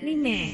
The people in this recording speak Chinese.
妹妹